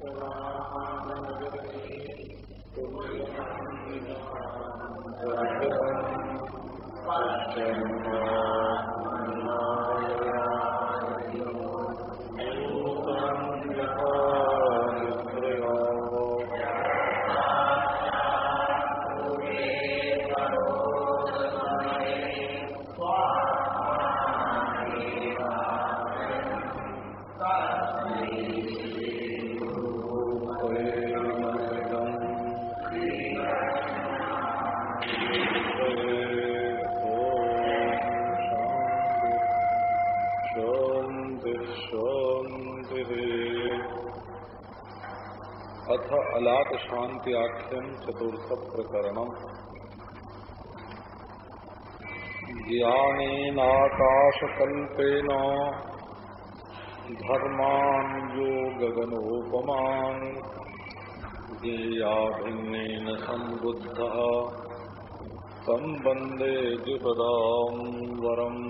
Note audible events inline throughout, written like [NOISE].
ほら。अलात शांति आख्यम चतुर्थ प्रकरण ज्ञानेनाकाशकल्पेन धर्मान यो गगनोपमान ज्ञेयाभिन्नेन संबुद्ध संबंदे द्विपदाम वरम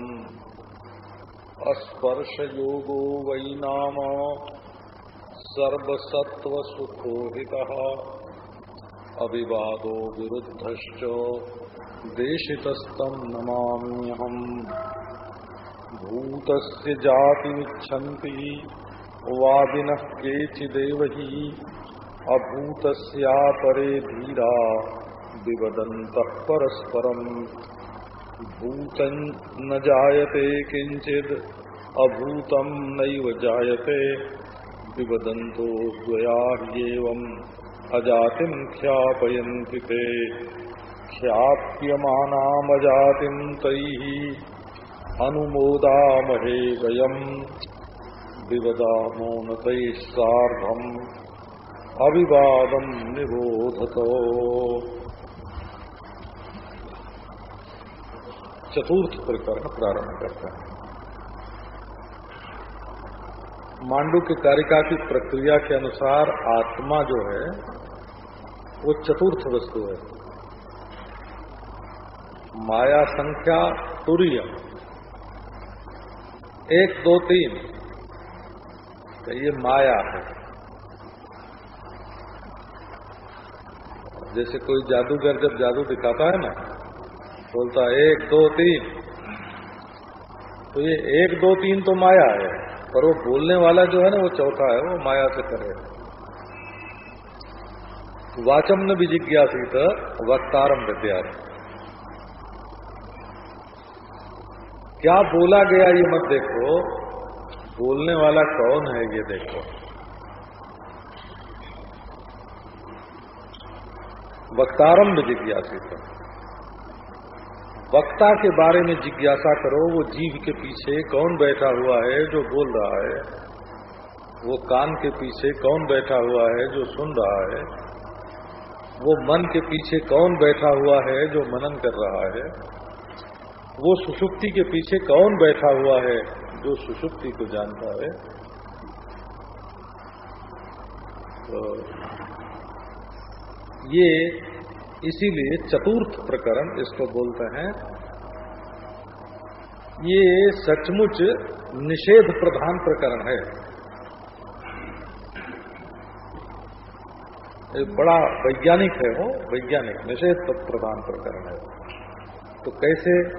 स्पर्शयोगो वै नाम सर्वसत्वसुखोहित अविवादो विरुद्ध देशितस्तम नमाम्यहम। भूत जातिमिच्छन्ति, वादिन केचिदेव ही अभूतस्यापरे धीरा विवदंत परस्परम। भूत न जायते किंचिद अभूतम नैव विवदन्तो द्वयाह्येवम् अजातिम् ख्यापयन्ति ते। ख्याप्यमानामजातिम् तैः अनुमोदामहे वयम्। विवदामो न तैः सार्धम्। निबोधतो। चतुर्थ प्रकरण प्रारंभ करते हैं। मांडू के कारिका की प्रक्रिया के अनुसार आत्मा जो है, वो चतुर्थ वस्तु है। माया संख्या तुरीय। एक, दो, तीन। तो ये माया है। जैसे कोई जादूगर जब जादू दिखाता है ना, बोलता है, एक, दो, तीन। तो ये एक, दो, तीन तो माया है। पर वो बोलने वाला जो है ना, वो चौथा है, वो माया से करे वाचम न भी जिज्ञासित वक्तारम विद्या क्या बोला गया ये मत देखो, बोलने वाला कौन है ये देखो। वक्तारम में जिज्ञासित वक्ता के बारे में जिज्ञासा करो, वो जीव के पीछे कौन बैठा हुआ है जो बोल रहा है? वो कान के पीछे कौन बैठा हुआ है जो सुन रहा है? वो मन के पीछे कौन बैठा हुआ है जो मनन कर रहा है? वो सुषुप्ति के पीछे कौन बैठा हुआ है जो सुषुप्ति को जानता है? तो ये इसीलिए चतुर्थ प्रकरण इसको बोलते हैं। ये सचमुच निषेध प्रधान प्रकरण है। बड़ा वैज्ञानिक है वो, वैज्ञानिक, निषेध प्रधान प्रकरण है। तो कैसे?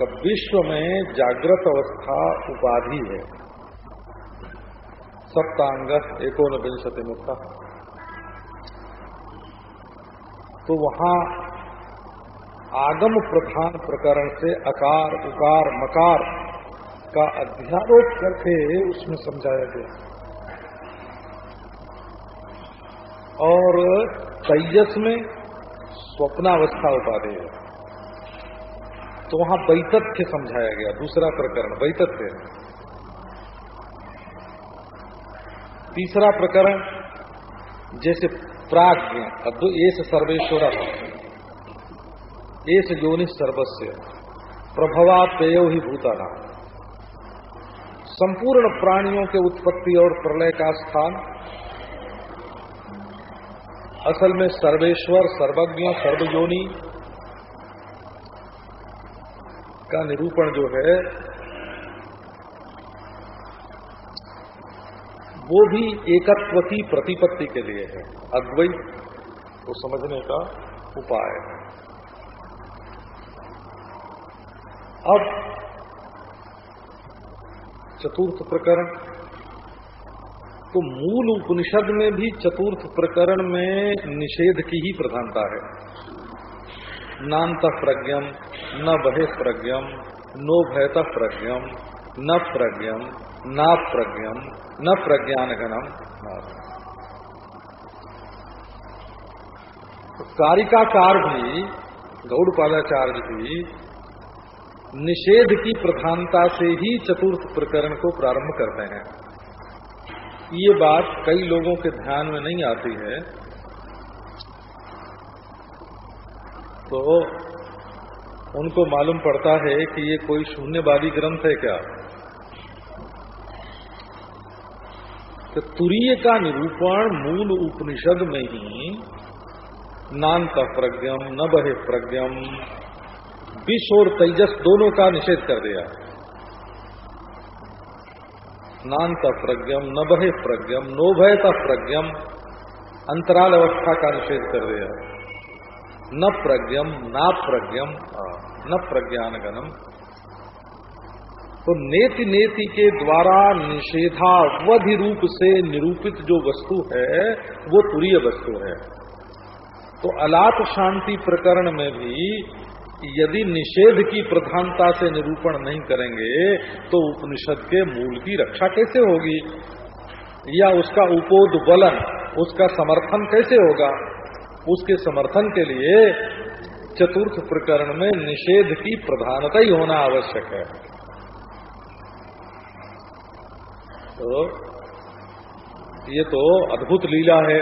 कब विश्व में जागृत अवस्था उपाधि है? सप्तांग एकोन विंशति मुक्ता तो वहाँ आगम प्रधान प्रकरण से अकार, उकार, मकार का अध्यारोप करके उसमें समझाया गया। और तैयस में स्वप्नावस्था उपाधि है। तो वहाँ वैतथ्य समझाया गया, दूसरा प्रकरण, वैतथ्य। तीसरा प्रकरण, जैसे प्राज्ञ। अद्वु एस सर्वेश्वर। एस योनि सर्वस्व प्रभवा पेय ही भूताना। संपूर्ण प्राणियों के उत्पत्ति और प्रलय का स्थान। असल में सर्वेश्वर, सर्वज्ञ, सर्वयोनि का निरूपण जो है वो भी एकत्व की प्रतिपत्ति के लिए है। अद्वैत को समझने का उपाय है। अब चतुर्थ प्रकरण। तो मूल उपनिषद में भी चतुर्थ प्रकरण में निषेध की ही प्रधानता है। नान्त प्रज्ञम, न बहे प्रज्ञम, नो भयत प्रज्ञम न प्रज्ञम न प्रज्ञम न प्रज्ञान गणम कारिकाकार भी गौड़पादाचार्य भी निषेध की प्रधानता से ही चतुर्थ प्रकरण को प्रारंभ करते हैं। ये बात कई लोगों के ध्यान में नहीं आती है। तो उनको मालूम पड़ता है कि ये कोई शून्यवादी ग्रंथ है क्या? तो तुरीय का निरूपण मूल उपनिषद में ही नान्त प्रज्ञम, न बहे प्रज्ञम विश्व और तेजस दोनों का निषेध कर दिया। नान्त प्रज्ञम, न बहे प्रज्ञम, नो भयता प्रज्ञम, अंतराल अवस्था का निषेध कर दिया। न प्रज्ञम, ना प्रज्ञम, न प्रज्ञान गणम तो नेति नेति के द्वारा निषेधावधि रूप से निरूपित जो वस्तु है, वो तुरीय वस्तु है। तो अलाप शांति प्रकरण में भी यदि निषेध की प्रधानता से निरूपण नहीं करेंगे तो उपनिषद के मूल की रक्षा कैसे होगी? या उसका उपोदबलन उसका समर्थन कैसे होगा? उसके समर्थन के लिए चतुर्थ प्रकरण में निषेध की प्रधानता ही होना आवश्यक है। तो ये तो अद्भुत लीला है।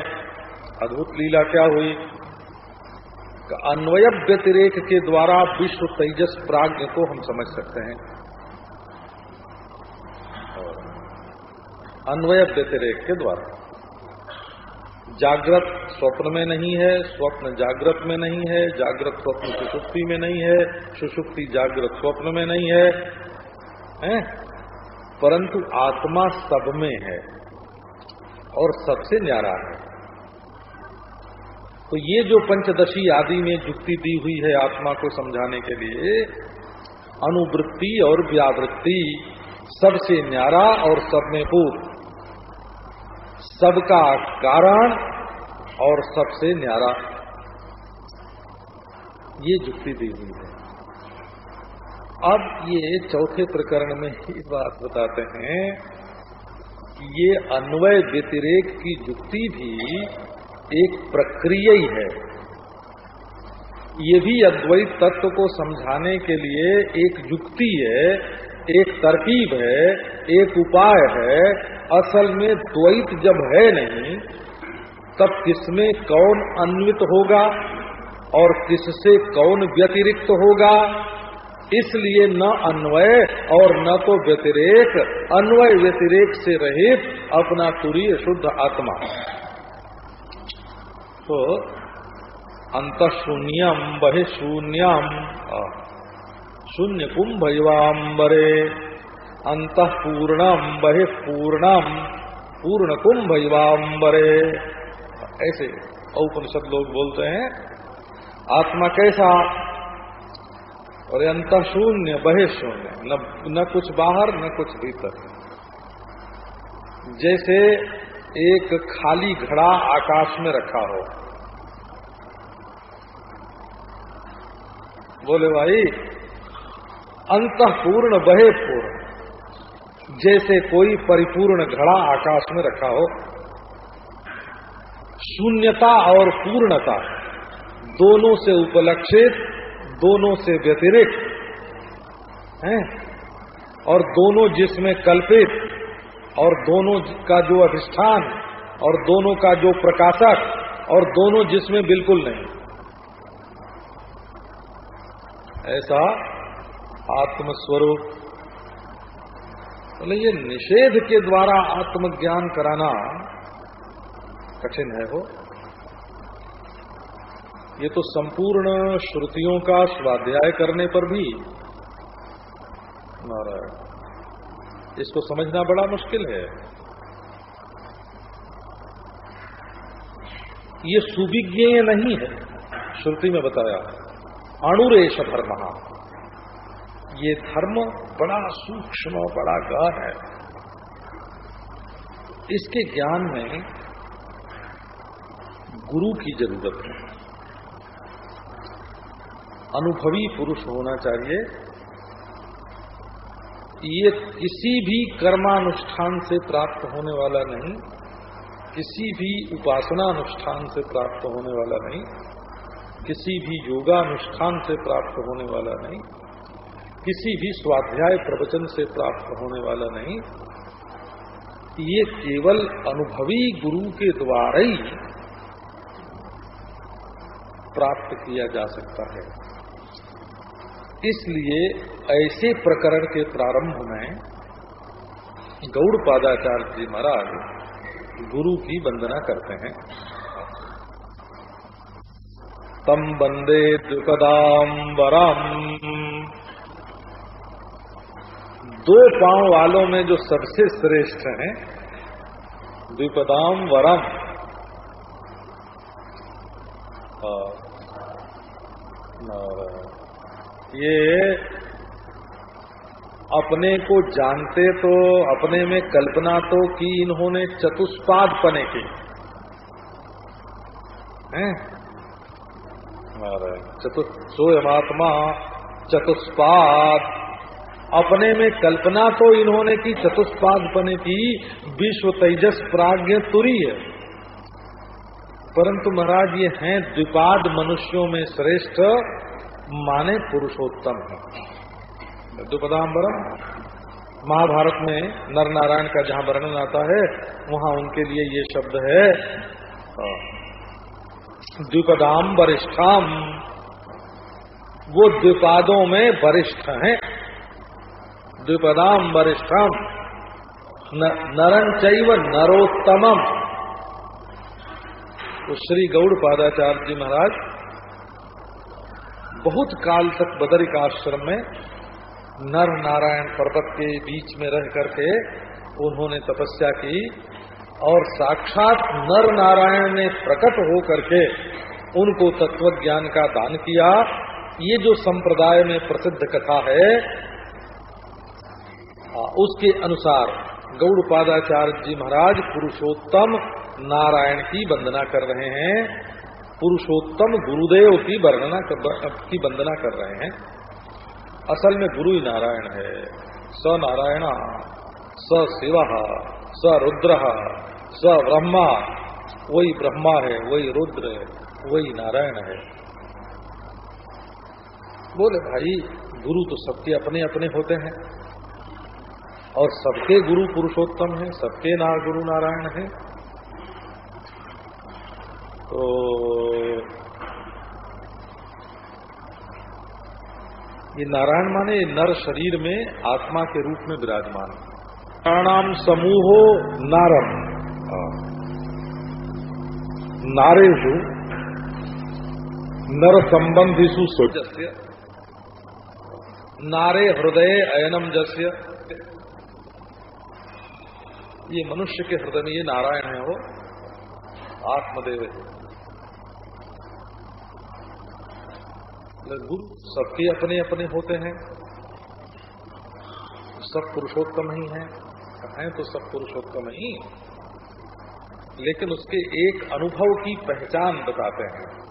अद्भुत लीला क्या हुई? अन्वय व्यतिरेक के द्वारा विश्व तेजस प्राज्ञ को हम समझ सकते हैं। अन्वय व्यतिरेक के द्वारा। जागृत स्वप्न में नहीं है स्वप्न जागृत में नहीं है जागृत स्वप्न सुषुप्ति में नहीं है सुषुप्ति जागृत स्वप्न में नहीं है, है? परंतु आत्मा सब में है और सबसे न्यारा है। तो ये जो पंचदशी आदि में जुक्ति दी हुई है आत्मा को समझाने के लिए, अनुवृत्ति और व्यावृत्ति सबसे न्यारा और सब में पूर्व सबका कारण और सबसे न्यारा। ये जुक्ति दी हुई है। अब ये चौथे प्रकरण में ही बात बताते हैं कि ये अन्वय व्यतिरेक की जुक्ति भी एक प्रक्रिया ही है। ये भी अद्वैत तत्व को समझाने के लिए एक युक्ति है, एक तरकीब है, एक उपाय है। असल में द्वैत जब है नहीं, तब किसमें कौन अन्वित होगा और किससे कौन व्यतिरिक्त होगा? इसलिए न अन्वय और न तो व्यतिरेक। अन्वय व्यतिरेक से रहित अपना तुरीय शुद्ध आत्मा। तो अंत शून्यम बहे शून्यम शून्य कुंभवाम्बरे अंत पूर्णम बहे पूर्णम, पूर्ण कुंभवाम्बरे ऐसे औपनिषद लोग बोलते हैं, आत्मा कैसा? और अंत शून्य बहे शून्य। न, न कुछ बाहर न कुछ भीतर। जैसे एक खाली घड़ा आकाश में रखा हो। बोले भाई अंत पूर्ण बहे पूर्ण जैसे कोई परिपूर्ण घड़ा आकाश में रखा हो। शून्यता और पूर्णता दोनों से उपलक्षित दोनों से व्यतिरिक्त, हैं? और दोनों जिसमें कल्पित, और दोनों का जो अधिष्ठान, और दोनों का जो प्रकाशक, और दोनों जिसमें बिल्कुल नहीं। ऐसा आत्मस्वरूप बोले तो ये निषेध के द्वारा आत्मज्ञान कराना कठिन है वो। ये तो संपूर्ण श्रुतियों का स्वाध्याय करने पर भी नारायण, इसको समझना बड़ा मुश्किल है। ये सुविज्ञेय नहीं है, श्रुति में बताया। अणुरेश धर्म। ये धर्म बड़ा सूक्ष्म, बड़ा गहन है। इसके ज्ञान में गुरु की ज़रूरत है। अनुभवी पुरुष होना चाहिए। ये किसी भी कर्मानुष्ठान से प्राप्त होने वाला नहीं, किसी भी उपासना अनुष्ठान से प्राप्त होने वाला नहीं, किसी भी योगानुष्ठान से प्राप्त होने वाला नहीं, किसी भी स्वाध्याय प्रवचन से प्राप्त होने वाला नहीं। ये केवल अनुभवी गुरु के द्वारा ही प्राप्त किया जा सकता है। इसलिए ऐसे प्रकरण के प्रारंभ में गौड़ पादाचार्य जी महाराज गुरु की वंदना करते हैं। तम बंदे द्विपदाम्बरम दो पाँव वालों में जो सबसे श्रेष्ठ हैं द्विपदाम वरम ये अपने को जानते तो अपने में कल्पना तो की इन्होंने चतुष्पाद पने की। हैं? चतुष सोयमात्मा, चतुष्पाद। अपने में कल्पना तो इन्होंने की चतुष्पाद पने की, विश्व तेजस प्राज्ञ तुरी है। परंतु महाराज, ये हैं द्विपाद मनुष्यों में श्रेष्ठ माने पुरुषोत्तम। है दुपदाम्बरम महाभारत में नर नारायण का जहाँ वर्णन आता है, वहाँ उनके लिए ये शब्द है द्विपदाम वरिष्ठाम वो द्विपादों में वरिष्ठ हैं। द्विपदाम वरिष्ठम नरन चैव नरोत्तमम। तो श्री गौड़ पादाचार्य जी महाराज बहुत काल तक बदरिक आश्रम में नर नारायण पर्वत के बीच में रह करके उन्होंने तपस्या की और साक्षात नर नारायण ने प्रकट हो करके उनको तत्व ज्ञान का दान किया। ये जो संप्रदाय में प्रसिद्ध कथा है उसके अनुसार गौड़ पादाचार्य जी महाराज पुरुषोत्तम नारायण की वंदना कर रहे हैं। पुरुषोत्तम गुरुदेव की वर्णना की वंदना कर रहे हैं। असल में गुरु ही नारायण है। स नारायण, स शिव, स रुद्र, स ब्रह्मा। वही ब्रह्मा है, वही रुद्र है, वही नारायण है। बोले, भाई, गुरु तो सबके अपने अपने होते हैं। और सबके गुरु पुरुषोत्तम है, सबके ना गुरु नारायण है। तो ये नारायण माने नर शरीर में आत्मा के रूप में विराजमान। नारायणाम समूहो नारम। नारेशु नर संबंधिशु सोचस्य नारे हृदय अयनम जस्य। ये मनुष्य के हृदय में ये नारायण है वो। आत्मदेव है। गुरु सबके अपने अपने होते हैं। सब पुरुषोत्तम ही हैं। हैं तो सब पुरुषोत्तम ही। लेकिन उसके एक अनुभव की पहचान बताते हैं।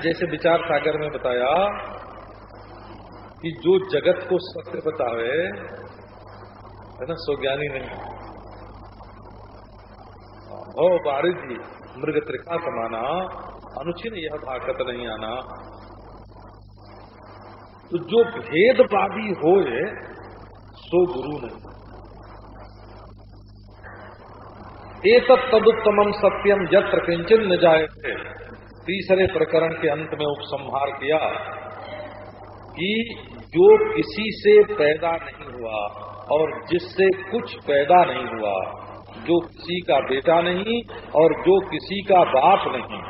जैसे विचार सागर में बताया कि जो जगत को सत्य बतावे, है ना, स्वज्ञानी नहीं। भव बारिज मृग त्रिका समाना अनुचिन यह ताकत नहीं आना। तो जो भेदवादी हो सो गुरु नहीं। एक तदुत्तम सत्यम यत्र किंचन न जाए थे तीसरे प्रकरण के अंत में उपसंहार किया कि जो किसी से पैदा नहीं हुआ और जिससे कुछ पैदा नहीं हुआ, जो किसी का बेटा नहीं और जो किसी का बाप नहीं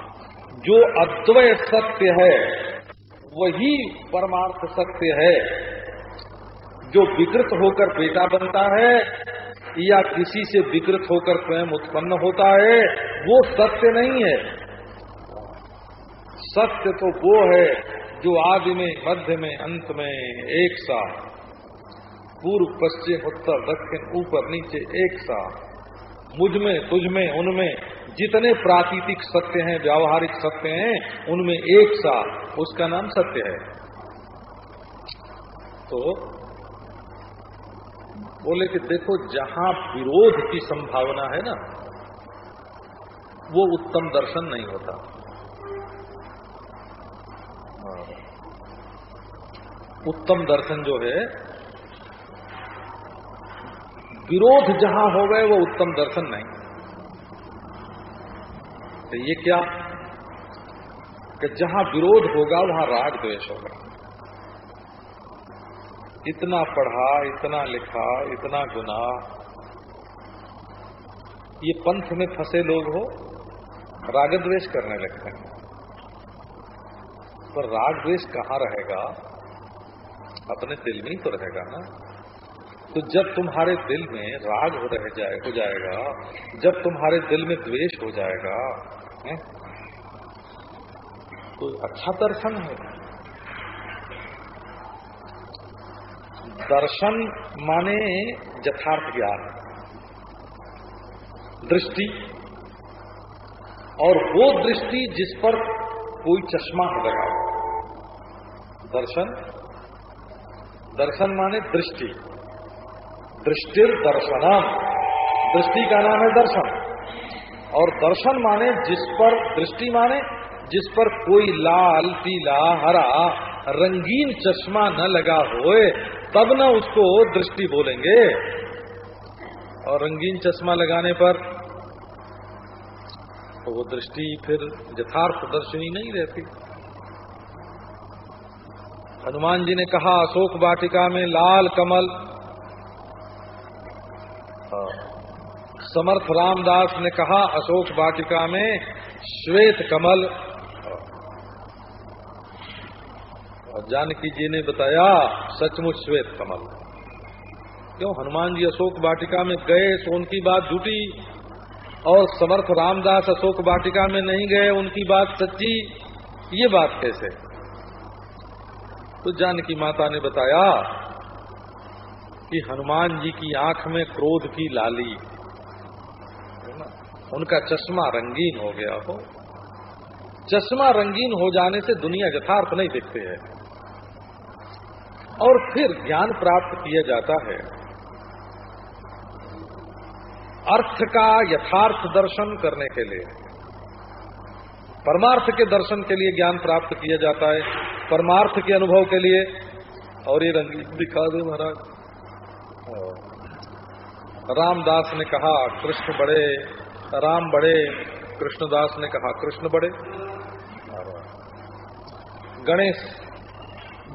जो अद्वय सत्य है, वही परमार्थ सत्य है। जो विकृत होकर बेटा बनता है या किसी से विकृत होकर स्वयं उत्पन्न होता है, वो सत्य नहीं है। सत्य तो वो है जो आदि में, मध्य में, अंत में एक सा। पूर्व, पश्चिम, उत्तर, दक्षिण, ऊपर, नीचे एक सा। मुझमें, तुझ में उनमें जितने प्राकृतिक सत्य हैं, व्यावहारिक सत्य हैं, उनमें एक सा, उसका नाम सत्य है। तो बोले कि देखो, जहाँ विरोध की संभावना है ना, वो उत्तम दर्शन नहीं होता। उत्तम दर्शन जो है, विरोध जहाँ हो गए, वो उत्तम दर्शन नहीं। तो ये क्या? कि जहाँ विरोध होगा, वहाँ राग द्वेष होगा। इतना पढ़ा, इतना लिखा, इतना गुना। ये पंथ में फंसे लोग हो, राग द्वेष करने लगते हैं। पर राग द्वेष कहाँ रहेगा? अपने दिल में ही तो रहेगा ना। तो जब तुम्हारे दिल में राग हो रह जाए, हो जाएगा, जब तुम्हारे दिल में द्वेष हो जाएगा है? तो अच्छा दर्शन है? दर्शन माने यथार्थ ज्ञान। दृष्टि। और वो दृष्टि जिस पर कोई चश्मा लगा दर्शन। दर्शन माने दृष्टि। दृष्टिर दर्शनम दृष्टि का नाम है दर्शन। और दर्शन माने जिस पर दृष्टि माने, जिस पर कोई लाल, पीला, हरा, रंगीन चश्मा न लगा होए, तब न उसको दृष्टि बोलेंगे। और रंगीन चश्मा लगाने पर तो वो दृष्टि फिर यथार्थ दर्शनी नहीं रहती। हनुमान जी ने कहा, अशोक वाटिका में लाल कमल। समर्थ रामदास ने कहा, अशोक वाटिका में श्वेत कमल। और जानकी जी ने बताया, सचमुच श्वेत कमल। क्यों, हनुमान जी अशोक वाटिका में गए तो उनकी बात झूठी, और समर्थ रामदास अशोक वाटिका में नहीं गए, उनकी बात सच्ची, ये बात कैसे? तो जानकी माता ने बताया कि हनुमान जी की आँख में क्रोध की लाली। उनका चश्मा रंगीन हो गया हो। चश्मा रंगीन हो जाने से दुनिया यथार्थ नहीं दिखते है। और फिर ज्ञान प्राप्त किया जाता है। अर्थ का यथार्थ दर्शन करने के लिए। परमार्थ के दर्शन के लिए ज्ञान प्राप्त किया जाता है। परमार्थ के अनुभव के लिए। और ये रंगीन दिखा दे महाराज। रामदास ने कहा, कृष्ण बड़े राम बड़े, कृष्णदास ने कहा, कृष्ण बड़े। गणेश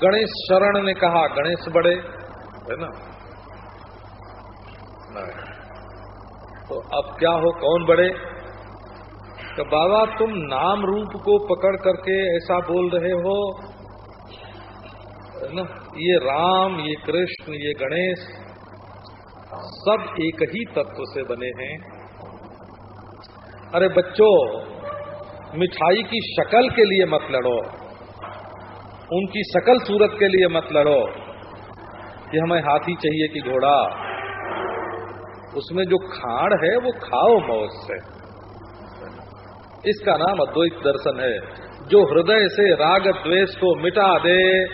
गणेश शरण ने कहा, गणेश बड़े। है ना? तो अब क्या हो, कौन बड़े? तो बाबा, तुम नाम रूप को पकड़ करके ऐसा बोल रहे हो? है ना? ये राम, ये कृष्ण, ये गणेश सब एक ही तत्व से बने हैं। अरे बच्चों, मिठाई की शक्ल के लिए मत लड़ो। उनकी शकल सूरत के लिए मत लड़ो। कि हमें हाथी चाहिए कि घोड़ा। उसमें जो खाड़ है, वो खाओ मौज से। इसका नाम अद्वैत दर्शन है। जो हृदय से राग द्वेष को मिटा दे।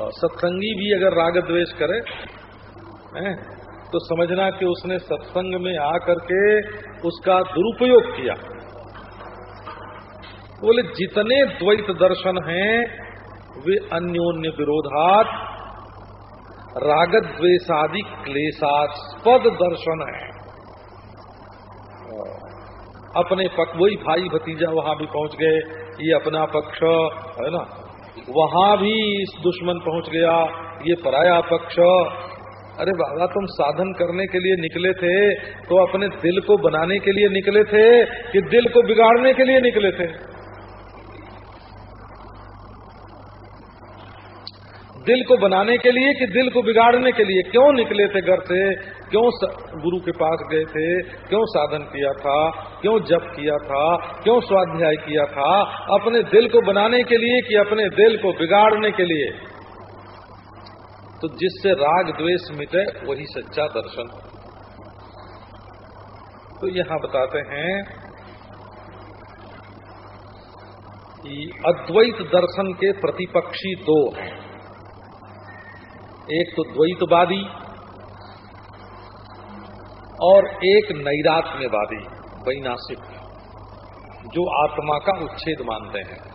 और सत्संगी भी अगर राग द्वेष करे तो समझना कि उसने सत्संग में आकर के उसका दुरुपयोग किया। बोले, जितने द्वैत दर्शन हैं, वे अन्योन्य विरोधात रागत द्वेषादि क्लेशास्पद दर्शन है। अपने पक, वही भाई भतीजा वहाँ भी पहुँच गए, ये अपना पक्ष, है ना? वहाँ भी इस दुश्मन पहुँच गया, ये पराया पक्ष अरे बाबा, तुम साधन करने के लिए निकले थे तो अपने दिल को बनाने के लिए निकले थे कि दिल को बिगाड़ने के लिए निकले थे? दिल को बनाने के लिए कि दिल को बिगाड़ने के लिए? क्यों निकले थे घर से? क्यों गुरु के पास गए थे? क्यों साधन किया था? क्यों जप किया था? क्यों स्वाध्याय किया था? अपने दिल को बनाने के लिए कि अपने दिल को बिगाड़ने के लिए? तो जिससे राग द्वेष मिटे, वही सच्चा दर्शन। तो यहाँ बताते हैं कि अद्वैत दर्शन के प्रतिपक्षी दो हैं। एक तो द्वैतवादी और एक नैरात्म्यवादी वैनाशिक, जो आत्मा का उच्छेद मानते हैं।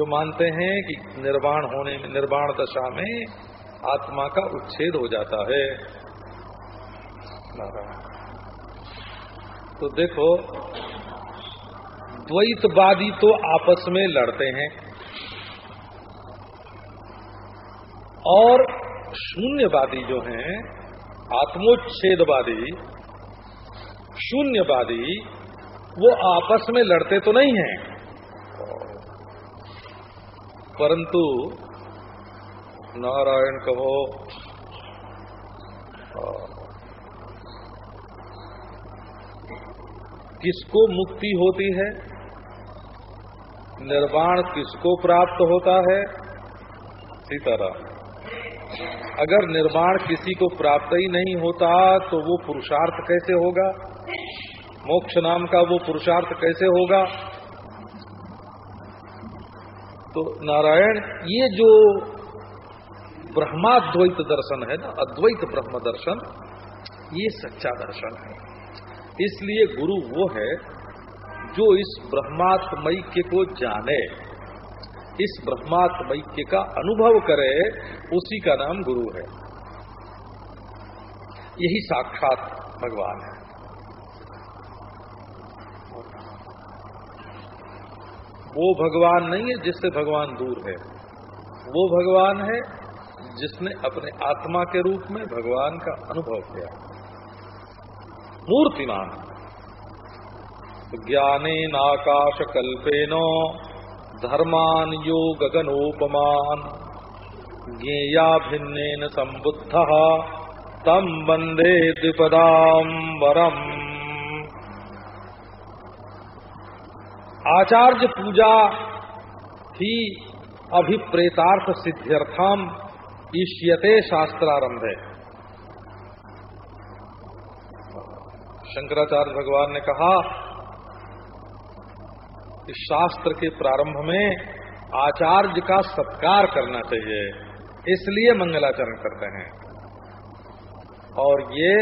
जो मानते हैं कि निर्वाण होने में निर्वाण दशा में आत्मा का उच्छेद हो जाता है। तो देखो, द्वैतवादी तो आपस में लड़ते हैं और शून्यवादी जो हैं, आत्मोच्छेदवादी, शून्यवादी, वो आपस में लड़ते तो नहीं हैं। परंतु नारायण कहो किसको मुक्ति होती है? निर्वाण किसको प्राप्त होता है? सीताराम। अगर निर्वाण किसी को प्राप्त ही नहीं होता तो वो पुरुषार्थ कैसे होगा? मोक्ष नाम का वो पुरुषार्थ कैसे होगा? तो नारायण, ये जो ब्रह्माद्वैत दर्शन है ना, अद्वैत ब्रह्म दर्शन, ये सच्चा दर्शन है। इसलिए गुरु वो है जो इस ब्रह्मात्मैक्य को जाने, इस ब्रह्मात्मैक्य का अनुभव करे, उसी का नाम गुरु है। यही साक्षात भगवान है। वो भगवान नहीं है जिससे भगवान दूर है। वो भगवान है जिसने अपने आत्मा के रूप में भगवान का अनुभव किया। मूर्तिमान। ज्ञाने नाकाश कल्पेनो धर्मान यो गगनोपमान ज्ञेया भिन्न संबुद्ध। तम वंदे द्विपदाम्बरम। आचार्य पूजा ही अभिप्रेतार्थ सिद्ध्यर्थम ईष्यते शास्त्रारंभ। है शंकराचार्य भगवान ने कहा कि शास्त्र के प्रारंभ में आचार्य का सत्कार करना चाहिए, इसलिए मंगलाचरण करते हैं। और ये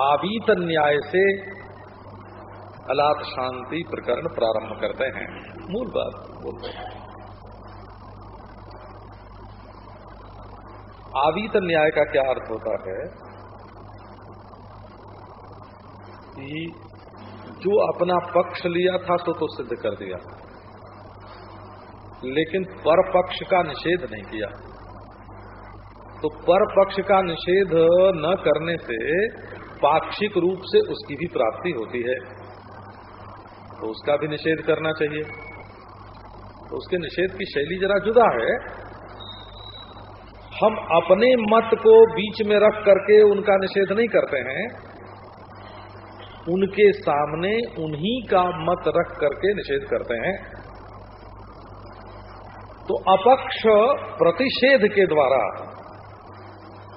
आबीत न्याय से अलात शांति प्रकरण प्रारंभ करते हैं। मूल बात बोलते हैं। आवीत न्याय का क्या अर्थ होता है? कि जो अपना पक्ष लिया था सो तो सिद्ध कर दिया। लेकिन पर पक्ष का निषेध नहीं किया। तो पर पक्ष का निषेध न करने से पाक्षिक रूप से उसकी भी प्राप्ति होती है। तो उसका भी निषेध करना चाहिए। तो उसके निषेध की शैली जरा जुदा है। हम अपने मत को बीच में रख करके उनका निषेध नहीं करते हैं। उनके सामने उन्हीं का मत रख करके निषेध करते हैं। तो अपक्ष प्रतिषेध के द्वारा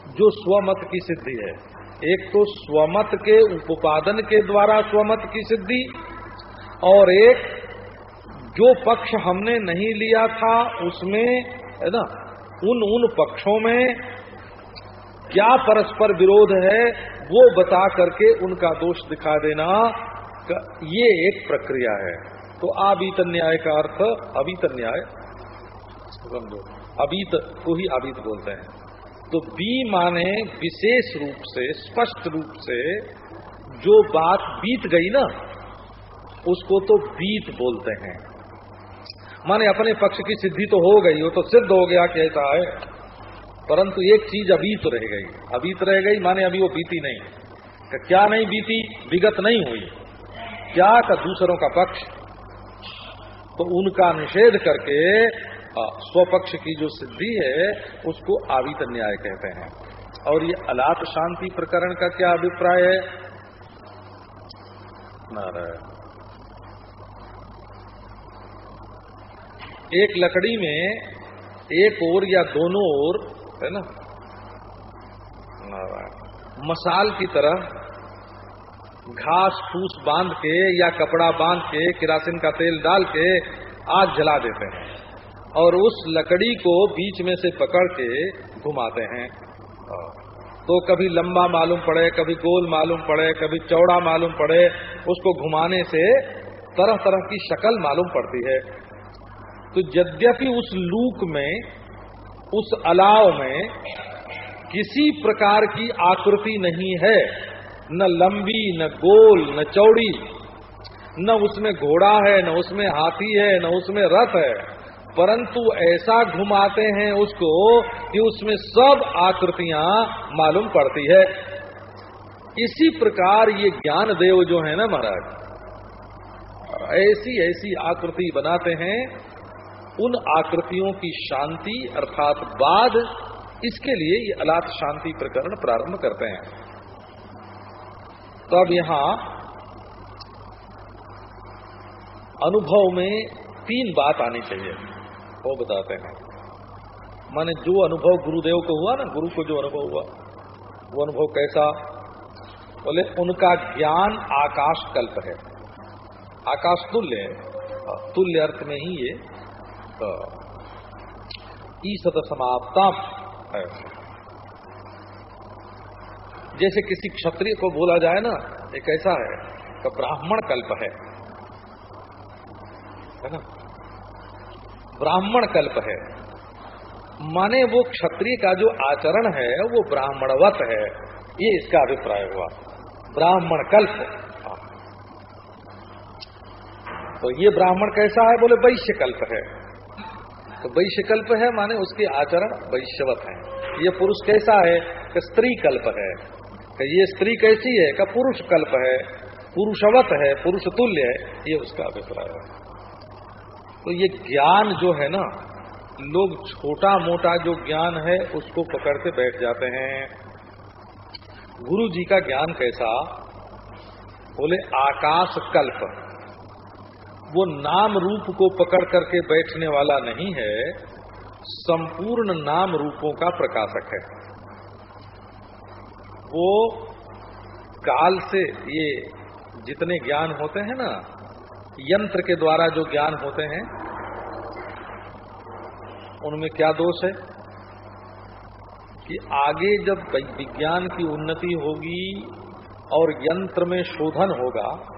जो स्वमत की सिद्धि है, एक तो स्वमत के उपादन के द्वारा स्वमत की सिद्धि और एक जो पक्ष हमने नहीं लिया था, उसमें, है ना, उन उन पक्षों में क्या परस्पर विरोध है, वो बता करके उनका दोष दिखा देना ये एक प्रक्रिया है। तो आबीत न्याय का अर्थ अबीत न्याय समझो अबीत को ही अबीत बोलते हैं। तो बी माने विशेष रूप से, स्पष्ट रूप से, जो बात बीत गई ना उसको तो बीत बोलते हैं। माने अपने पक्ष की सिद्धि तो हो गई, वो तो सिद्ध हो गया कि ऐसा है। परंतु एक चीज़ अबीत रह गई। अबीत रह गई, माने अभी वो बीती नहीं। क्या नहीं बीती? विगत नहीं हुई। क्या का दूसरों का पक्ष? तो उनका निषेध करके स्वपक्ष की जो सिद्धि है, उसको आवित न्याय कहते हैं। और ये अलाप शांति प्रकरण का क्या अभिप्राय है? नारायण। एक लकड़ी में एक ओर या दोनों ओर, है ना? मसाल की तरह घास फूस बाँध के या कपड़ा बाँध के, किरासिन का तेल डाल के आग जला देते हैं और उस लकड़ी को बीच में से पकड़ के घुमाते हैं। तो कभी लंबा मालूम पड़े, कभी गोल मालूम पड़े, कभी चौड़ा मालूम पड़े, उसको घुमाने से तरह तरह की शक्ल मालूम पड़ती है। तो यद्यपि उस लूक में, उस अलाव में किसी प्रकार की आकृति नहीं है, न लंबी, न गोल, न चौड़ी, न उसमें घोड़ा है, न उसमें हाथी है, न उसमें रथ है, परंतु ऐसा घुमाते हैं उसको कि उसमें सब आकृतियाँ मालूम पड़ती है। इसी प्रकार ये ज्ञान देव जो है ना महाराज ऐसी ऐसी आकृति बनाते हैं उन आकृतियों की शांति अर्थात बाद इसके लिए ये अलाथ शांति प्रकरण प्रारंभ करते हैं। तो अब यहाँ अनुभव में तीन बात आनी चाहिए, वो बताते हैं। माने जो अनुभव गुरुदेव को हुआ ना, गुरु को जो अनुभव हुआ, वो अनुभव कैसा? बोले, उनका ज्ञान आकाश कल्प है। आकाश तुल्य है। तुल्य अर्थ में ही ये ईसत समाप्ता है जैसे किसी क्षत्रिय को बोला जाए ना, एक ऐसा है कि ब्राह्मण कल्प है। है ना? ब्राह्मण कल्प है। माने वो क्षत्रिय का जो आचरण है, वो ब्राह्मणवत है। ये इसका अभिप्राय हुआ। ब्राह्मण कल्प। तो ये ब्राह्मण कैसा है? बोले वैश्य कल्प है। तो वैश्य कल्प है माने उसके आचरण वैश्यवत है। ये पुरुष कैसा है कि स्त्री कल्प है। कि ये स्त्री कैसी है का पुरुष कल्प है। पुरुषवत है, पुरुष तुल्य है, ये उसका अभिप्राय है। तो ये ज्ञान जो है ना, लोग छोटा मोटा जो ज्ञान है, उसको पकड़ के बैठ जाते हैं। गुरु जी का ज्ञान कैसा? बोले, आकाश कल्प। वो नाम रूप को पकड़ करके बैठने वाला नहीं है, संपूर्ण नाम रूपों का प्रकाशक है। वो काल से ये जितने ज्ञान होते हैं ना, यंत्र के द्वारा जो ज्ञान होते हैं, उनमें क्या दोष है? कि आगे जब विज्ञान की उन्नति होगी और यंत्र में शोधन होगा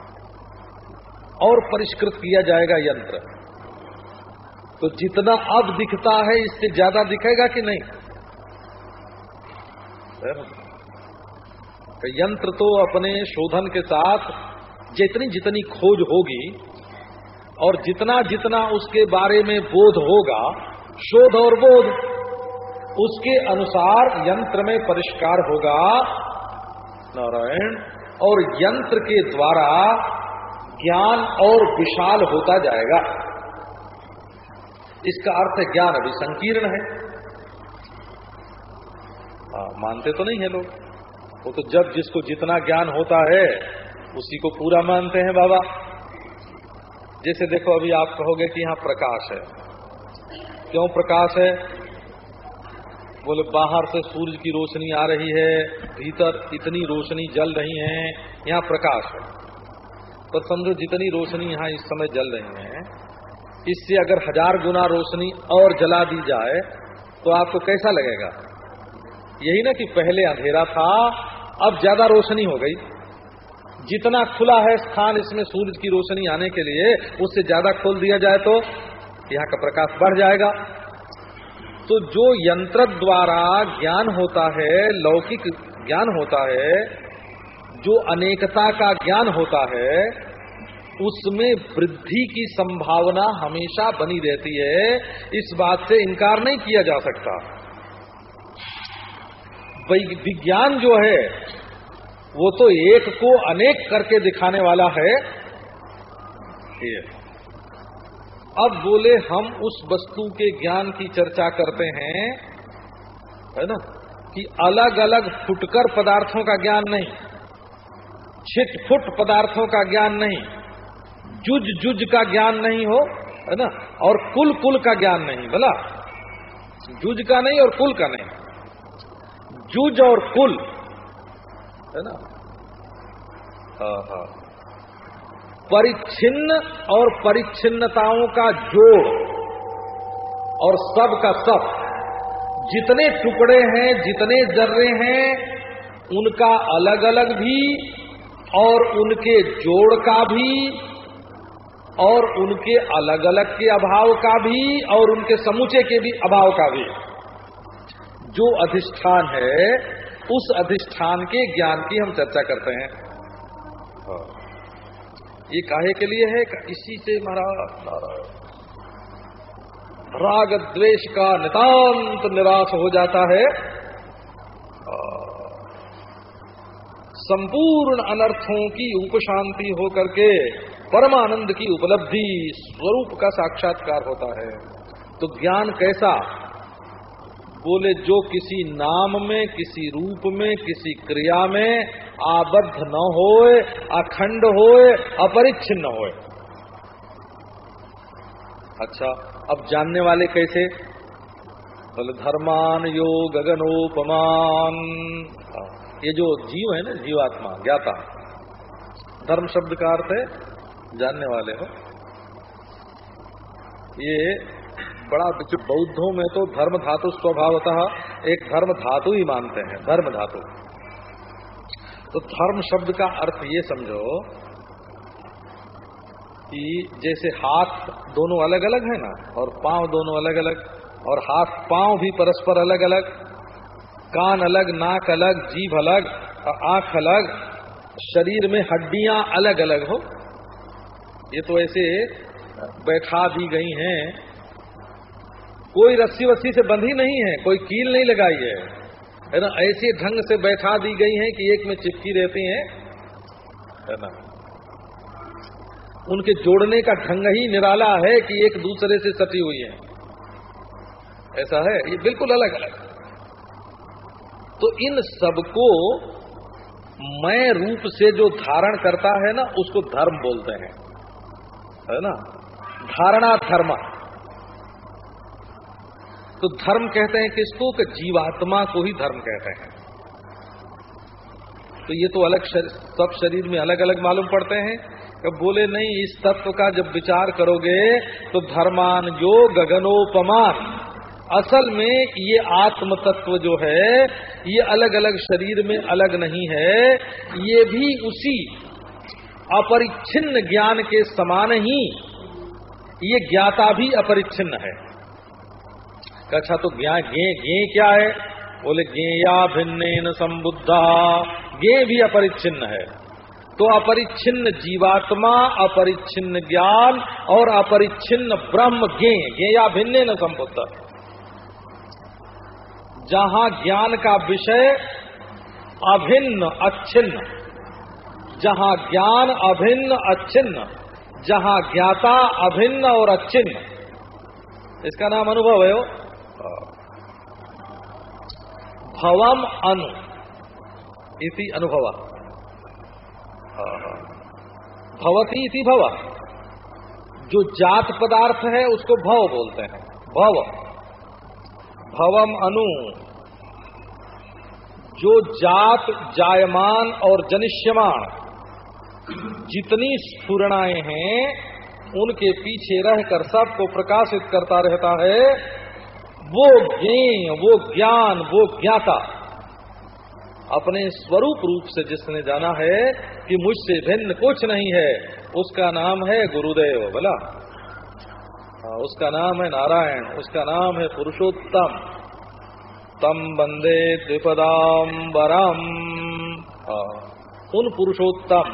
और परिष्कृत किया जाएगा यंत्र। तो जितना अब दिखता है, इससे ज़्यादा दिखेगा कि नहीं? तो यंत्र तो अपने शोधन के साथ जितनी जितनी खोज होगी और जितना जितना उसके बारे में बोध होगा, शोध और बोध, उसके अनुसार यंत्र में परिष्कार होगा। नारायण, और यंत्र के द्वारा ज्ञान और विशाल होता जाएगा। इसका अर्थ है ज्ञान अभी संकीर्ण है। आ, मानते तो नहीं है लोग। वो तो जब जिसको जितना ज्ञान होता है उसी को पूरा मानते हैं बाबा। जैसे देखो अभी आप कहोगे कि यहाँ प्रकाश है। क्यों प्रकाश है? बोले बाहर से सूरज की रोशनी आ रही है भीतर इतनी रोशनी जल रही है यहाँ प्रकाश है। पर समझो जितनी रोशनी यहाँ इस समय जल रही है, इससे अगर हज़ार गुना रोशनी और जला दी जाए तो आपको कैसा लगेगा? यही ना कि पहले अंधेरा था, अब ज़्यादा रोशनी हो गई। जितना खुला है स्थान इसमें सूरज की रोशनी आने के लिए, उससे ज़्यादा खोल दिया जाए तो यहाँ का प्रकाश बढ़ जाएगा। तो जो यंत्र द्वारा ज्ञान होता है, लौकिक ज्ञान होता है जो अनेकता का ज्ञान होता है, उसमें वृद्धि की संभावना हमेशा बनी रहती है। इस बात से इनकार नहीं किया जा सकता। विज्ञान जो है, वो तो एक को अनेक करके दिखाने वाला है। अब बोले, हम उस वस्तु के ज्ञान की चर्चा करते हैं, है ना, कि अलग अलग फुटकर पदार्थों का ज्ञान नहीं। छिटफुट पदार्थों का ज्ञान नहीं, जुज जुज का ज्ञान नहीं हो, है ना? और कुल कुल का ज्ञान नहीं, बोला? जुज का नहीं और कुल का नहीं। जुज और कुल, है ना? परिच्छिन्न और परिच्छिन्नताओं का जोड़ और सब का सब। जितने टुकड़े हैं, जितने जर्रे हैं, उनका अलग अलग भी और उनके जोड़ का भी, और उनके अलग अलग के अभाव का भी, और उनके समूचे के भी अभाव का भी। जो अधिष्ठान है, उस अधिष्ठान के ज्ञान की हम चर्चा करते हैं। हाँ। ये काहे के लिए है? इसी से महाराज, राग द्वेष का नितांत निराश हो जाता है। संपूर्ण अनर्थों की उपशांति होकर के परमानंद की उपलब्धि स्वरूप का साक्षात्कार होता है। तो ज्ञान कैसा? बोले, जो किसी नाम में, किसी रूप में, किसी क्रिया में आबद्ध न होए, अखंड होए, अपरिच्छिन्न होए। अच्छा अब जानने वाले कैसे? बोले धर्मान योग गगनोपमान। ये जो जीव है ना, जीवात्मा, ज्ञाता, धर्म शब्द का अर्थ है जानने वाले हो। ये बड़ा बौद्धों में तो धर्म धातु स्वभावतः एक धर्म धातु ही मानते हैं, धर्म धातु। तो धर्म शब्द का अर्थ ये समझो कि जैसे हाथ दोनों अलग अलग है ना, और पाँव दोनों अलग अलग और हाथ पाँव भी परस्पर अलग अलग कान अलग, नाक अलग, जीभ अलग आँख अलग, शरीर में हड्डियाँ अलग अलग हो। ये तो ऐसे बैठा दी गई हैं। कोई रस्सी वस्सी से बंधी नहीं है, कोई कील नहीं लगाई है। है ना? ऐसे ढंग से बैठा दी गई है कि एक में चिपकी रहती हैं। है ना? उनके जोड़ने का ढंग ही निराला है कि एक दूसरे से सटी हुई है। ऐसा है? ये बिल्कुल अलग अलग। तो इन सबको मैं रूप से जो धारण करता है ना उसको धर्म बोलते हैं। है ना? धारणा धर्म। तो धर्म कहते हैं किसको? कि जीवात्मा को ही धर्म कहते हैं। तो ये तो अलग शर, सब शरीर में अलग अलग मालूम पड़ते हैं। कब बोले नहीं इस तत्व का जब विचार करोगे तो धर्मान जो गगनोपमान। असल में ये आत्म तत्व जो है, ये अलग अलग शरीर में अलग नहीं है, ये भी उसी अपरिच्छिन्न ज्ञान के समान ही, ये ज्ञाता भी अपरिच्छिन्न है। अच्छा तो ज्ञा गे गे क्या है? बोले गेया भिन्न संबुद्धा गे भी अपरिच्छिन्न है। तो अपरिच्छिन्न जीवात्मा, अपरिच्छिन्न ज्ञान और अपरिच्छिन्न ब्रह्म गे गेया भिन्न न संबुद्ध। जहाँ ज्ञान का विषय अभिन्न अच्छिन्न, जहाँ ज्ञान अभिन्न अच्छिन्न, जहाँ ज्ञाता अभिन्न और अच्छिन्न। इसका नाम अनुभव है वो। भवम अनु इति अनुभव। भवती इति भव। जो जात पदार्थ है, उसको भव बोलते हैं। भव। भवम अनु। जो जात जायमान और जनिष्यमान, जितनी स्फुरणाएँ हैं, उनके पीछे रहकर सबको प्रकाशित करता रहता है, वो ज्ञेय, वो ज्ञान, वो ज्ञाता। अपने स्वरूप रूप से जिसने जाना है कि मुझसे भिन्न कुछ नहीं है, उसका नाम है गुरुदेव, बोला। उसका नाम है नारायण, उसका नाम है पुरुषोत्तम। तम बंदे द्विपदाम्बरम। उन पुरुषोत्तम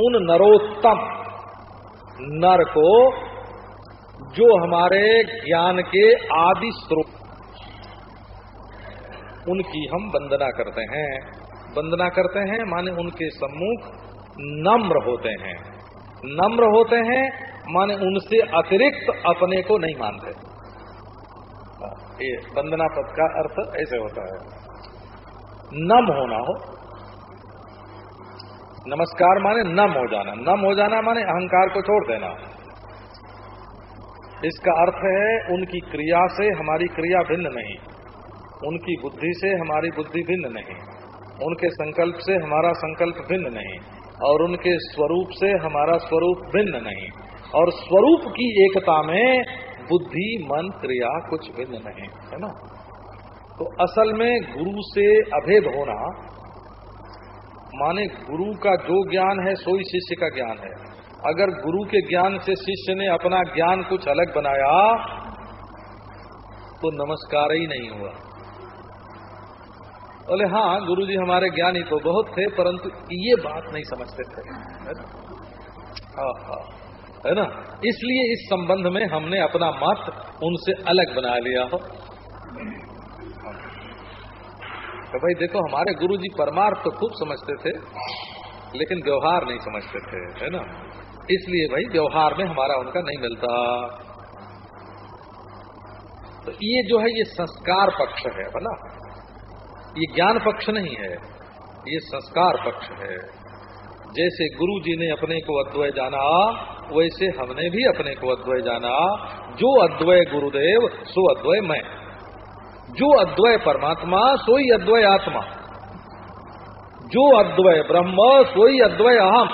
उन नरोत्तम, नर को जो हमारे ज्ञान के आदि स्रोत, उनकी हम वंदना करते हैं। वंदना करते हैं माने उनके सम्मुख नम्र होते हैं। नम्र होते हैं माने उनसे अतिरिक्त अपने को नहीं मानते। ये वंदना पद का अर्थ ऐसे होता है। नम होना हो। नमस्कार माने नम हो जाना। नम हो जाना माने अहंकार को छोड़ देना। इसका अर्थ है उनकी क्रिया से हमारी क्रिया भिन्न नहीं। उनकी बुद्धि से हमारी बुद्धि भिन्न नहीं। उनके संकल्प से हमारा संकल्प भिन्न नहीं। और उनके स्वरूप से हमारा स्वरूप भिन्न नहीं। और स्वरूप की एकता में बुद्धि मन क्रिया कुछ भिन्न नहीं है ना? तो असल में गुरु से अभेद होना माने गुरु का जो ज्ञान है सो ही शिष्य का ज्ञान है। अगर गुरु के ज्ञान से शिष्य ने अपना ज्ञान कुछ अलग बनाया तो नमस्कार ही नहीं हुआ। बोले हाँ गुरु जी हमारे ज्ञानी तो बहुत थे परंतु ये बात नहीं समझते थे। है हाँ, हाँ। ना? इसलिए इस संबंध में हमने अपना मत उनसे अलग बना लिया हो। तो भाई देखो, हमारे गुरु जी परमार्थ तो खूब समझते थे, लेकिन व्यवहार नहीं समझते थे, है ना? इसलिए भाई व्यवहार में हमारा उनका नहीं मिलता। तो ये जो है, ये संस्कार पक्ष है बोला ये ज्ञान पक्ष नहीं है, ये संस्कार पक्ष है। जैसे गुरु जी ने अपने को अद्वय जाना, वैसे हमने भी अपने को अद्वय जाना। जो अद्वय गुरुदेव, सो अद्वय मैं। जो अद्वय परमात्मा, सोई अद्वय आत्मा। जो अद्वय ब्रह्म, सोई अद्वय अहम।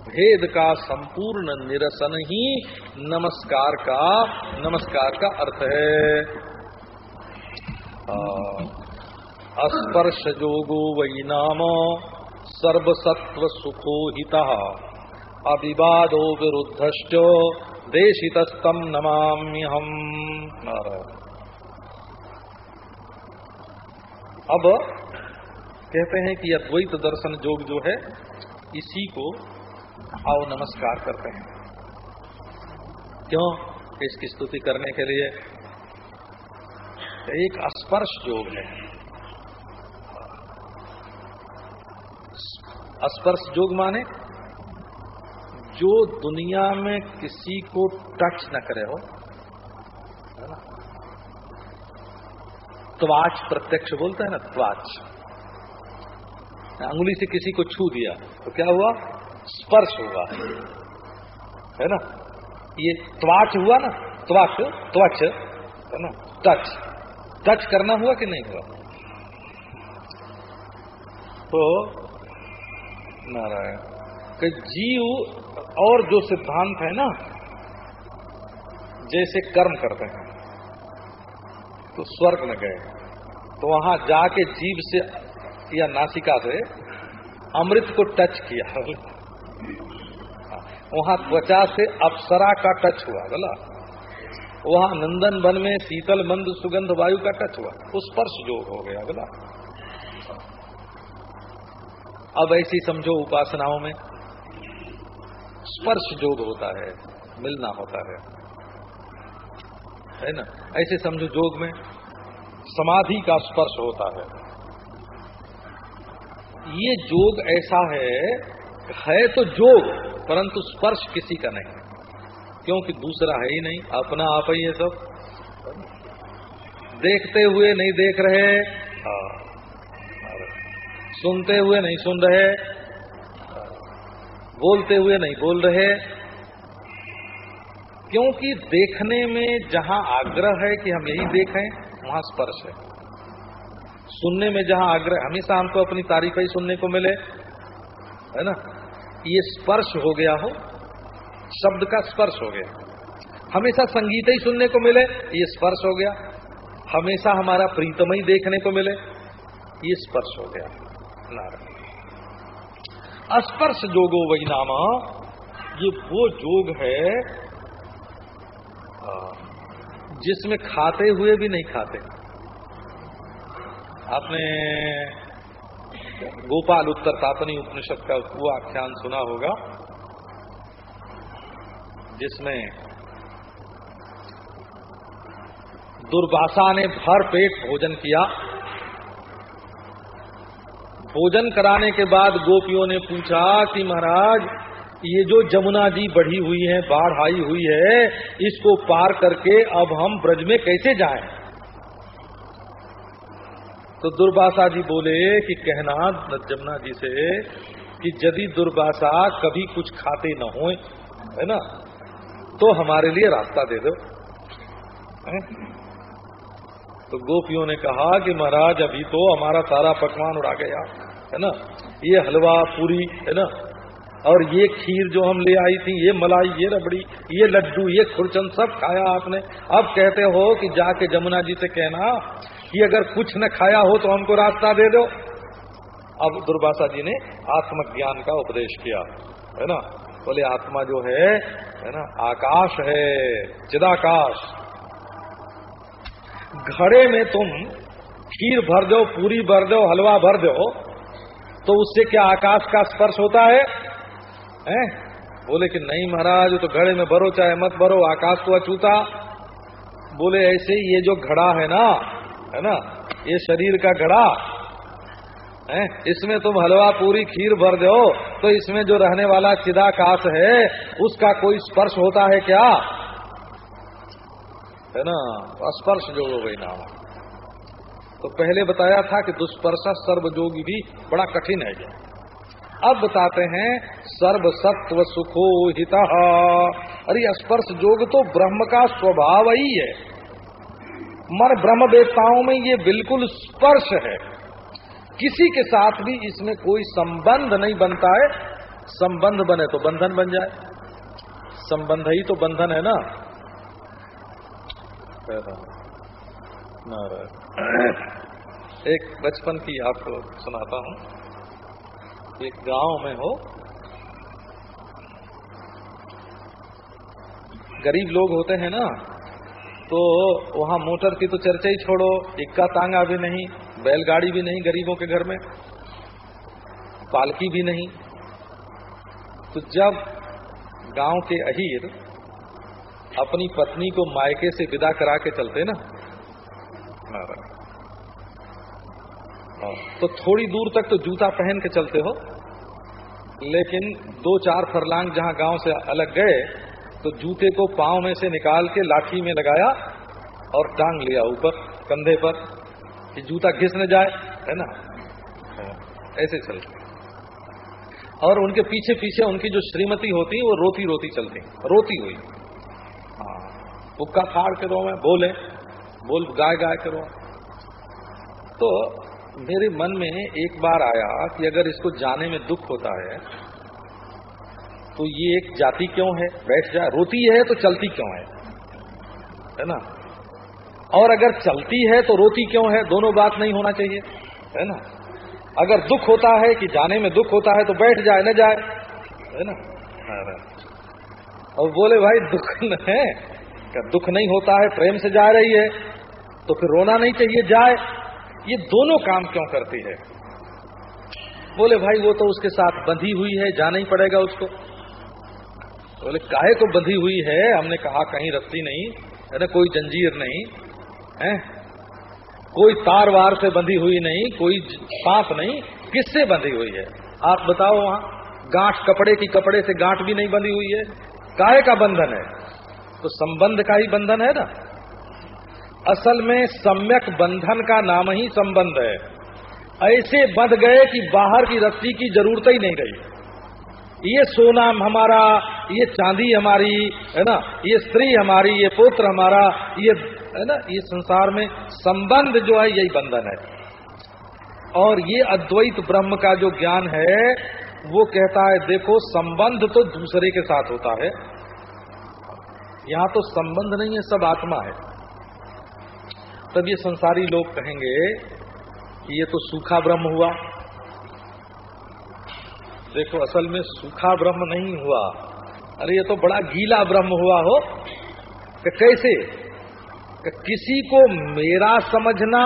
भेद का संपूर्ण निरसन ही नमस्कार का नमस्कार का अर्थ है। अस्पर्श जोगो वही नाम। सर्वसत्व सुखो हिता अविवादो विरुद्धश्च देशितस्तम नमाम्य हम अब कहते हैं कि अद्वैत दर्शन जोग जो है, इसी को आओ नमस्कार करते हैं। क्यों? इसकी स्तुति करने के लिए। एक स्पर्श योग है। स्पर्श जोग माने, जो दुनिया में किसी को टच न करे हो त्वाच प्रत्यक्ष बोलते हैं ना, त्वाच। अंगुली से किसी को छू दिया तो क्या हुआ? स्पर्श हुआ, है ना? ये त्वाच हुआ ना, त्वच त्वच, है ना? टच टच करना हुआ कि नहीं हुआ? तो नारायण, कि जीव और जो सिद्धांत है ना, जैसे कर्म करते हैं तो स्वर्ग में गए तो वहाँ जाके जीव से या नासिका से अमृत को टच किया। वहाँ त्वचा से अप्सरा का टच हुआ बोला वहाँ नंदन वन में शीतल मंद सुगंध वायु का टच हुआ, उस स्पर्श योग हो गया बोला अब ऐसी समझो उपासनाओं में स्पर्श जोग होता है, मिलना होता है। है ना? ऐसे समझो जोग में समाधि का स्पर्श होता है। ये जोग ऐसा है है तो जोग, परंतु स्पर्श किसी का नहीं। क्योंकि दूसरा है ही नहीं, अपना आप ही है सब। देखते हुए नहीं देख रहे। सुनते हुए नहीं सुन रहे, बोलते हुए नहीं बोल रहे, क्योंकि देखने में जहाँ आग्रह है कि हम यही देखें, वहाँ स्पर्श है। सुनने में जहाँ आग्रह, हमेशा हमको अपनी तारीफ़ ही सुनने को मिले, है ना? ये स्पर्श हो गया हो, शब्द का स्पर्श हो गया। हमेशा संगीत ही सुनने को मिले, ये स्पर्श हो गया। हमेशा हमारा प्रीतम ही देखने को मिले, ये स्पर्श हो गया। नारायण स्पर्श जोगो वही नामा, ये वो जोग है जिसमें खाते हुए भी नहीं खाते। आपने गोपाल उत्तर तापनी उपनिषद का वो आख्यान सुना होगा, जिसमें दुर्भाषा ने भर पेट भोजन किया। भोजन कराने के बाद गोपियों ने पूछा कि महाराज, ये जो जमुना जी बढ़ी हुई है बाढ़ आई हुई है, इसको पार करके अब हम ब्रज में कैसे जाएँ? तो दुर्वासा जी बोले कि कहना जमुना जी से कि यदि दुर्वासा कभी कुछ खाते न हो है ना तो हमारे लिए रास्ता दे दो? तो गोपियों ने कहा कि महाराज, अभी तो हमारा सारा पकवान उड़ा गया, है ना? ये हलवा, पूरी, है ना? और ये खीर जो हम ले आई थी, ये मलाई, ये रबड़ी, ये लड्डू, ये खुरचन सब खाया आपने। अब कहते हो कि जाके जमुना जी से कहना कि अगर कुछ न खाया हो तो हमको रास्ता दे दो। अब दुर्भाषा जी ने आत्मज्ञान का उपदेश किया, है ना? बोले, आत्मा जो है है ना, आकाश है, चिदाकाश। घड़े में तुम खीर भर दो, पूरी भर दो, हलवा भर दो तो उससे क्या आकाश का स्पर्श होता है? हैं? बोले कि नहीं महाराज तो घड़े में भरो, चाहे मत भरो, आकाश को अछूता। बोले, ऐसे ये जो घड़ा है ना है ना, ये शरीर का घड़ा, है? इसमें तुम हलवा, पूरी, खीर भर दो तो इसमें जो रहने वाला चिदाकाश है, उसका कोई स्पर्श होता है क्या? है ना? स्पर्श जो हो गई नाम। तो पहले बताया था कि दुष्पर्श सर्वजोगी भी बड़ा कठिन है अब बताते हैं सर्व सत्व सुखो हित। अरे स्पर्श जोग तो ब्रह्म का स्वभाव ही है। मन ब्रह्म वेदताओं में ये बिल्कुल स्पर्श है। किसी के साथ भी इसमें कोई संबंध नहीं बनता है। संबंध बने तो बंधन बन जाए। संबंध ही तो बंधन है ना? [COUGHS] एक बचपन की आपको सुनाता हूँ। एक गाँव में हो। गरीब लोग होते हैं ना तो वहाँ मोटर की तो चर्चा ही छोड़ो, इक्का तांगा भी नहीं, बैलगाड़ी भी नहीं गरीबों के घर में, पालकी भी नहीं। तो जब गाँव के अहीर अपनी पत्नी को मायके से विदा करा के चलते ना? तो थोड़ी दूर तक तो जूता पहन के चलते हो। लेकिन दो चार फरलांग जहाँ गाँव से अलग गए तो जूते को पाँव में से निकाल के लाठी में लगाया और टांग लिया ऊपर, कंधे पर, कि जूता घिस न जाए, है ना? ऐसे चलते। और उनके पीछे पीछे उनकी जो श्रीमती होती, वो रोती रोती चलती, रोती हुई। हाँ उक्का फाड़ के रो में बोले। बोल, गाय गाय के रो तो मेरे मन में एक बार आया कि अगर इसको जाने में दुख होता है तो ये एक जाति क्यों है? बैठ जाए रोती है तो चलती क्यों है? है ना? और अगर चलती है तो रोती क्यों है? दोनों बात नहीं होना चाहिए। है ना? अगर दुख होता है कि जाने में दुख होता है तो बैठ जाए, न जाए। है ना? और बोले, भाई, दुख है। क्या दुख नहीं होता है? प्रेम से जा रही है तो फिर रोना नहीं चाहिए, जाए। ये दोनों काम क्यों करती है? बोले, भाई, वो तो उसके साथ बंधी हुई है, जाना ही पड़ेगा उसको। बोले, काहे को बंधी हुई है? हमने कहा, कहीं रस्सी नहीं ना कोई जंजीर नहीं, है? कोई तार वार से बंधी हुई नहीं, कोई सांप नहीं, किससे बंधी हुई है? आप बताओ वहाँ, गांठ कपड़े की कपड़े से गांठ भी नहीं बंधी हुई है? काहे का बंधन है? तो संबंध का ही बंधन है ना? असल में सम्यक बंधन का नाम ही संबंध है। ऐसे बंध गए कि बाहर की रस्सी की ज़रूरत ही नहीं रही। ये सोना हमारा, ये चांदी हमारी, है ना? ये स्त्री हमारी, ये पुत्र हमारा, ये, है ना? ये संसार में संबंध जो है, यही बंधन है। और ये अद्वैत ब्रह्म का जो ज्ञान है, वो कहता है, देखो, संबंध तो दूसरे के साथ होता है। यहाँ तो संबंध नहीं है सब आत्मा है। तब ये संसारी लोग कहेंगे कि ये तो सूखा ब्रह्म हुआ। देखो असल में सूखा ब्रह्म नहीं हुआ। अरे ये तो बड़ा गीला ब्रह्म हुआ हो। कि कैसे? कि किसी को मेरा समझना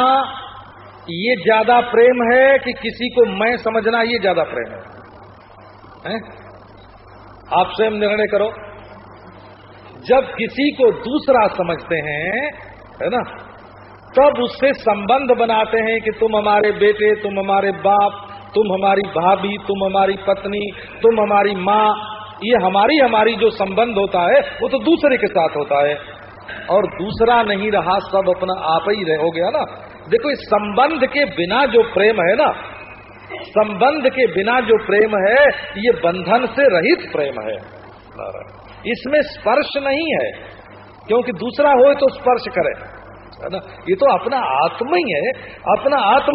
ये ज़्यादा प्रेम है कि किसी को मैं समझना ये ज़्यादा प्रेम है, है? आप स्वयं निर्णय करो। जब किसी को दूसरा समझते हैं, है ना, तब उससे संबंध बनाते हैं कि तुम हमारे बेटे, तुम हमारे बाप, तुम हमारी भाभी, तुम हमारी पत्नी, तुम हमारी माँ, ये हमारी हमारी जो संबंध होता है, वो तो दूसरे के साथ होता है। और दूसरा नहीं रहा, सब अपना आप ही रह, हो गया ना। देखो, इस संबंध के बिना जो प्रेम है ना, संबंध के बिना जो प्रेम है, ये बंधन से रहित प्रेम है। इसमें स्पर्श नहीं है, क्योंकि दूसरा हो तो स्पर्श करे। है ना? ये तो अपना आत्मा ही है। अपना आत्मा